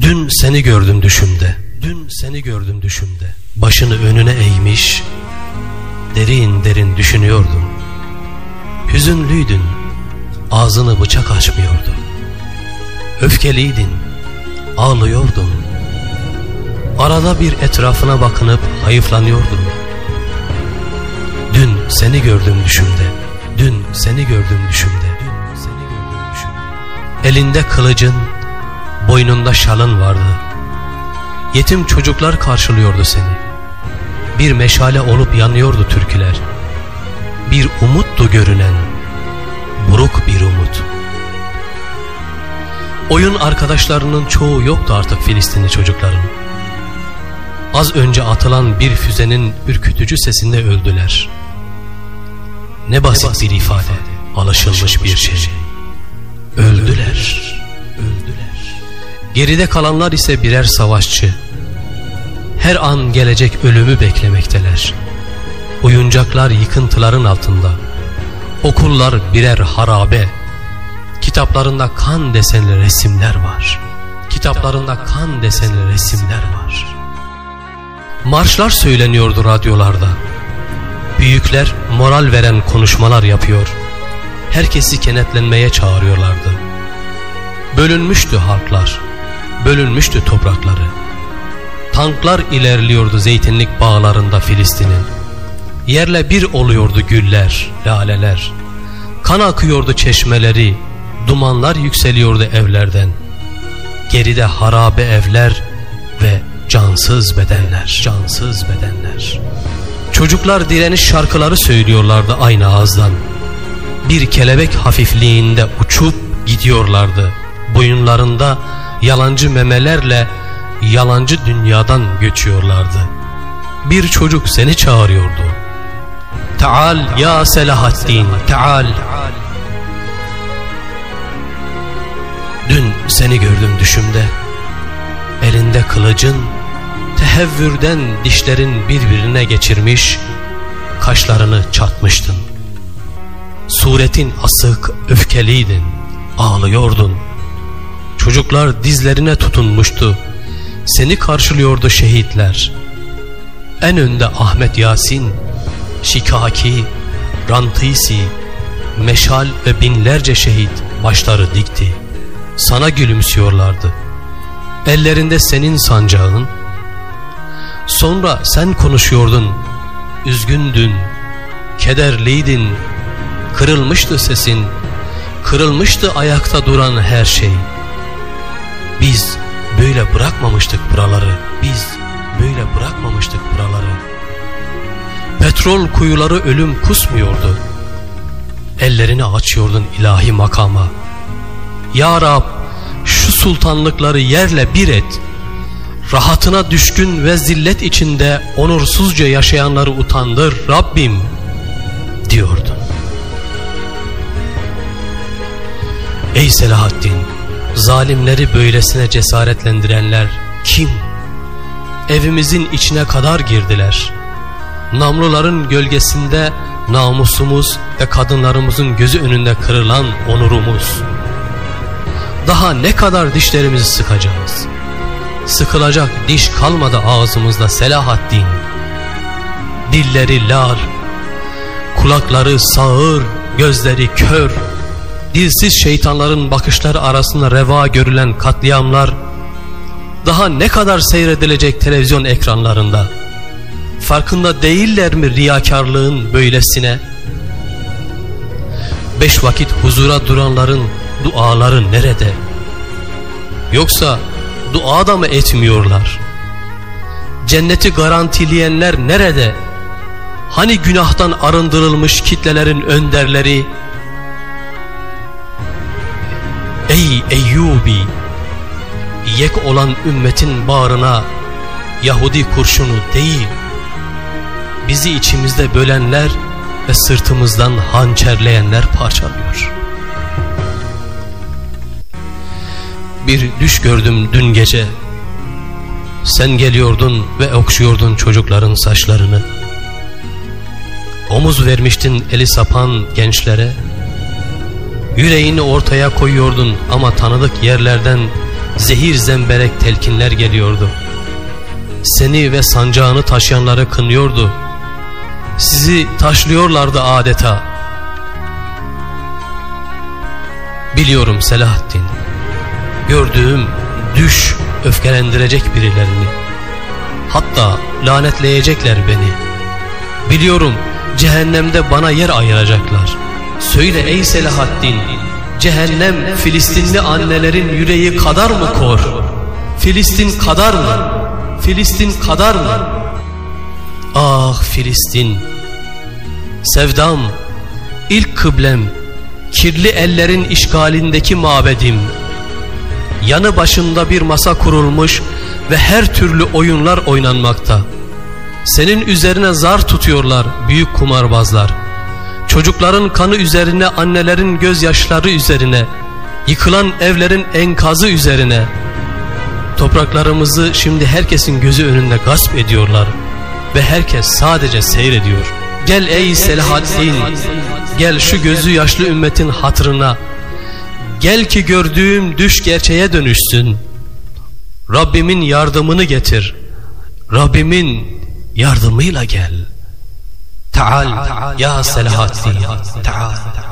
Dün seni gördüm düşümde. Dün seni gördüm düşümde. Başını önüne eğmiş, derin derin düşünüyordun. Hüzünlüydün, ağzını bıçak açmıyordu. Öfkeliydin, ağlıyordun. Arada bir etrafına bakınıp düşümde. Dün seni gördüm düşümde. Dün seni gördüm düşümde. Elinde kılıcın, boynunda şalın vardı. Yetim çocuklar karşılıyordu seni. Bir meşale olup yanıyordu türküler. Bir umuttu görünen, buruk bir umut. Oyun arkadaşlarının çoğu yoktu artık Filistinli çocukların. Az önce atılan bir füzenin ürkütücü sesinde öldüler. Ne basit bir ifade, alışılmış bir şey. Öldüler. Öldüler. Geride kalanlar ise birer savaşçı. Her an gelecek ölümü beklemekteler. Oyuncaklar yıkıntıların altında. Okullar birer harabe. Kitaplarında kan desenli resimler var. Kitaplarında kan desenli resimler var. Marşlar söyleniyordu radyolarda. Büyükler moral veren konuşmalar yapıyor. Herkesi kenetlenmeye çağırıyorlardı. Bölünmüştü halklar. Bölünmüştü toprakları. Tanklar ilerliyordu zeytinlik bağlarında Filistin'in. Yerle bir oluyordu güller, laleler. Kan akıyordu çeşmeleri, dumanlar yükseliyordu evlerden. Geride harabe evler ve cansız bedenler, cansız bedenler. Çocuklar direniş şarkıları söylüyorlardı aynı ağızdan. Bir kelebek hafifliğinde uçup gidiyorlardı. Boyunlarında yalancı memelerle yalancı dünyadan göçüyorlardı. Bir çocuk seni çağırıyordu. Taal ya Selahaddin, taal. Dün seni gördüm düşümde. Elinde kılıcın, tehevvürden dişlerin birbirine geçirmiş, kaşlarını çatmıştın. Suretin asık, öfkeliydin, ağlıyordun. Çocuklar dizlerine tutunmuştu. Seni karşılıyordu şehitler. En önde Ahmet Yasin, Şikaki, Rantisi, Meşal ve binlerce şehit başları dikti. Sana gülümsüyorlardı. Ellerinde senin sancağın. Sonra sen konuşuyordun. Üzgündün, kederliydin, kırılmıştı sesin, kırılmıştı ayakta duran her şey. Biz böyle bırakmamıştık buraları, biz böyle bırakmamıştık buraları. Petrol kuyuları ölüm kusmuyordu. Ellerini açıyordun ilahi makama. Ya Rab şu sultanlıkları yerle bir et. Rahatına düşkün ve zillet içinde onursuzca yaşayanları utandır Rabbim diyordun. Ey Selahaddin zalimleri böylesine cesaretlendirenler kim? Evimizin içine kadar girdiler. Namluların gölgesinde namusumuz ve kadınlarımızın gözü önünde kırılan onurumuz. Daha ne kadar dişlerimizi sıkacağız? Sıkılacak diş kalmadı ağzımızda Selahaddin. Dilleri lar, kulakları sağır, gözleri kör, dilsiz şeytanların bakışları arasında reva görülen katliamlar, daha ne kadar seyredilecek televizyon ekranlarında? Farkında değiller mi riyakarlığın böylesine? Beş vakit huzura duranların duaları nerede? Yoksa dua da mı etmiyorlar? Cenneti garantileyenler nerede? Hani günahtan arındırılmış kitlelerin önderleri? Ey Eyyubi! Yek olan ümmetin bağrına Yahudi kurşunu değil, bizi içimizde bölenler ve sırtımızdan hançerleyenler parçalıyor. Bir düş gördüm dün gece. Sen geliyordun ve okşuyordun çocukların saçlarını. Omuz vermiştin eli sapan gençlere. Yüreğini ortaya koyuyordun ama tanıdık yerlerden zehir zemberek telkinler geliyordu. Seni ve sancağını taşıyanları kınıyordu. Sizi taşlıyorlardı adeta. Biliyorum Selahaddin. Gördüğüm düş öfkelendirecek birilerini. Hatta lanetleyecekler beni. Biliyorum cehennemde bana yer ayıracaklar. Söyle ey Selahaddin, cehennem Filistinli annelerin yüreği kadar mı kor? Filistin kadar mı? Filistin kadar mı? Ah Filistin! Sevdam, ilk kıblem, kirli ellerin işgalindeki mabedim. Yanı başında bir masa kurulmuş ve her türlü oyunlar oynanmakta. Senin üzerine zar tutuyorlar büyük kumarbazlar. Çocukların kanı üzerine, annelerin gözyaşları üzerine, yıkılan evlerin enkazı üzerine. Topraklarımızı şimdi herkesin gözü önünde gasp ediyorlar ve herkes sadece seyrediyor. Gel ey Selahaddin, gel şu gözü yaşlı ümmetin hatırına. Gel ki gördüğüm düş gerçeğe dönüşsün. Rabbimin yardımını getir. Rabbimin yardımıyla gel. Taal ya Selahaddin, taal.